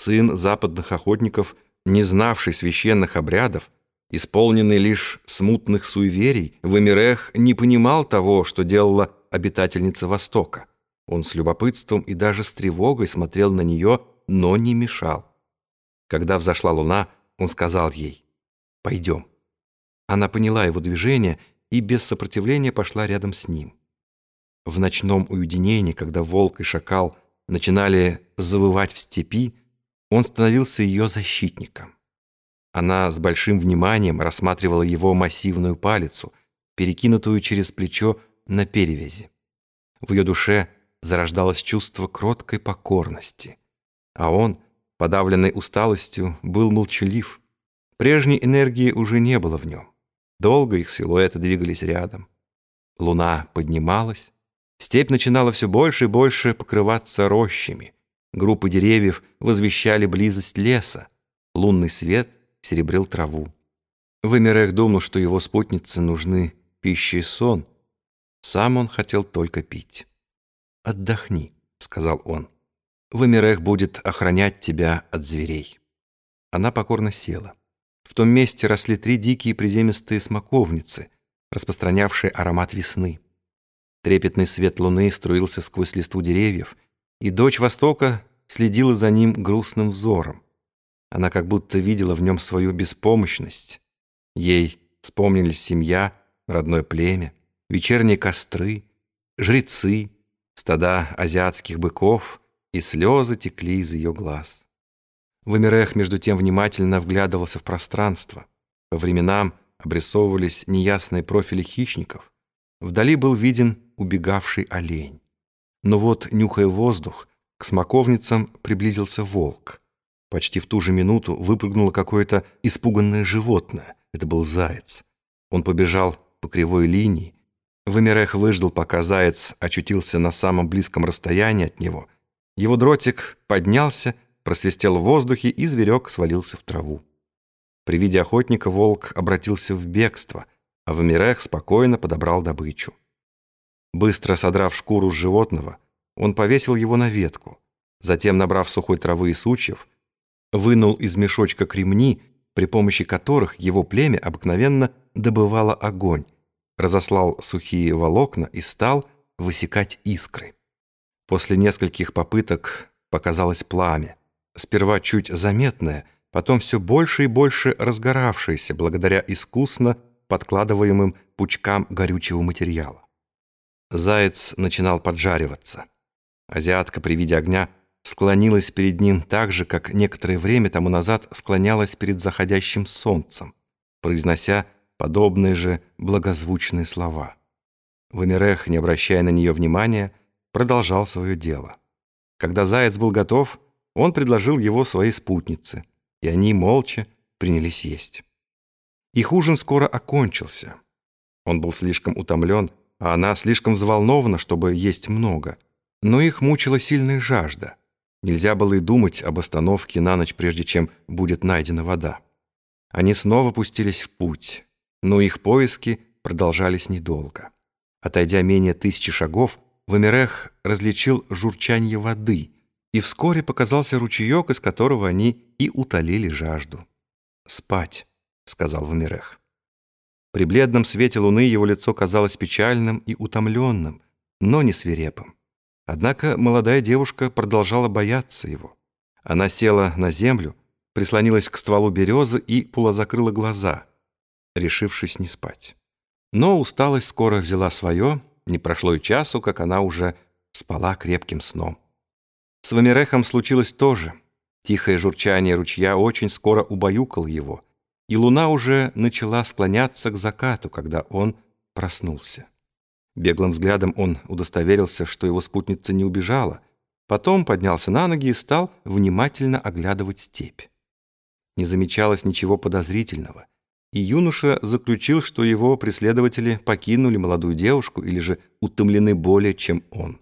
сын западных охотников, не знавший священных обрядов, исполненный лишь смутных суеверий, Вамирех не понимал того, что делала обитательница Востока. Он с любопытством и даже с тревогой смотрел на нее, но не мешал. Когда взошла луна, он сказал ей «Пойдем». Она поняла его движение и без сопротивления пошла рядом с ним. В ночном уединении, когда волк и шакал начинали завывать в степи, он становился ее защитником. Она с большим вниманием рассматривала его массивную палицу, перекинутую через плечо на перевязи. В ее душе зарождалось чувство кроткой покорности, а он, подавленный усталостью, был молчалив. Прежней энергии уже не было в нем. Долго их силуэты двигались рядом. Луна поднималась, степь начинала все больше и больше покрываться рощами. Группы деревьев возвещали близость леса. Лунный свет серебрил траву. Вымерех думал, что его спутнице нужны пища и сон. Сам он хотел только пить. «Отдохни», — сказал он. «Вымерех будет охранять тебя от зверей». Она покорно села. В том месте росли три дикие приземистые смоковницы, распространявшие аромат весны. Трепетный свет луны струился сквозь листву деревьев, и дочь Востока следила за ним грустным взором. Она как будто видела в нем свою беспомощность. Ей вспомнились семья, родное племя, вечерние костры, жрецы, стада азиатских быков, и слезы текли из ее глаз. Вамирех, между тем, внимательно вглядывался в пространство. По временам обрисовывались неясные профили хищников. Вдали был виден убегавший олень. Но вот, нюхая воздух, к смоковницам приблизился волк. Почти в ту же минуту выпрыгнуло какое-то испуганное животное. Это был заяц. Он побежал по кривой линии. Вамирех выждал, пока заяц очутился на самом близком расстоянии от него. Его дротик поднялся, просвистел в воздухе, и зверек свалился в траву. При виде охотника волк обратился в бегство, а Вамирех спокойно подобрал добычу. Быстро содрав шкуру с животного, он повесил его на ветку, затем, набрав сухой травы и сучьев, вынул из мешочка кремни, при помощи которых его племя обыкновенно добывало огонь, разослал сухие волокна и стал высекать искры. После нескольких попыток показалось пламя сперва чуть заметное, потом все больше и больше разгоравшееся благодаря искусно подкладываемым пучкам горючего материала. Заяц начинал поджариваться. Азиатка при виде огня склонилась перед ним так же, как некоторое время тому назад склонялась перед заходящим солнцем, произнося подобные же благозвучные слова. Вамирех, не обращая на нее внимания, продолжал свое дело. Когда заяц был готов, он предложил его своей спутнице, и они молча принялись есть. Их ужин скоро окончился. Он был слишком утомлен, а она слишком взволнована, чтобы есть много. Но их мучила сильная жажда. Нельзя было и думать об остановке на ночь, прежде чем будет найдена вода. Они снова пустились в путь, но их поиски продолжались недолго. Отойдя менее тысячи шагов, Вамирех различил журчание воды — и вскоре показался ручеек, из которого они и утолили жажду. «Спать», — сказал Вамирех. При бледном свете луны его лицо казалось печальным и утомленным, но не свирепым. Однако молодая девушка продолжала бояться его. Она села на землю, прислонилась к стволу березы и полузакрыла глаза, решившись не спать. Но усталость скоро взяла свое, не прошло и часу, как она уже спала крепким сном. С Вамирехом случилось то же. Тихое журчание ручья очень скоро убаюкал его, и луна уже начала склоняться к закату, когда он проснулся. Беглым взглядом он удостоверился, что его спутница не убежала, потом поднялся на ноги и стал внимательно оглядывать степь. Не замечалось ничего подозрительного, и юноша заключил, что его преследователи покинули молодую девушку или же утомлены более, чем он.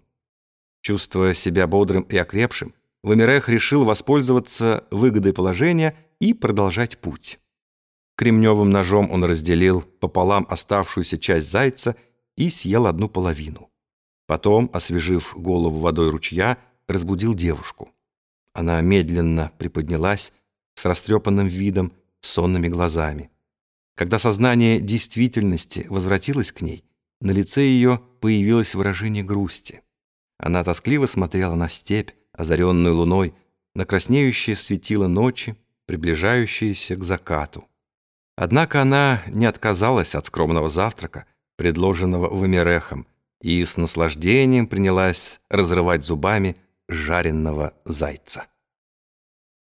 Чувствуя себя бодрым и окрепшим, Вамирех решил воспользоваться выгодой положения и продолжать путь. Кремневым ножом он разделил пополам оставшуюся часть зайца и съел одну половину. Потом, освежив голову водой ручья, разбудил девушку. Она медленно приподнялась с растрепанным видом, сонными глазами. Когда сознание действительности возвратилось к ней, на лице ее появилось выражение грусти. Она тоскливо смотрела на степь, озаренную луной, на краснеющее светило ночи, приближающееся к закату. Однако она не отказалась от скромного завтрака, предложенного Вамирехом, и с наслаждением принялась разрывать зубами жареного зайца.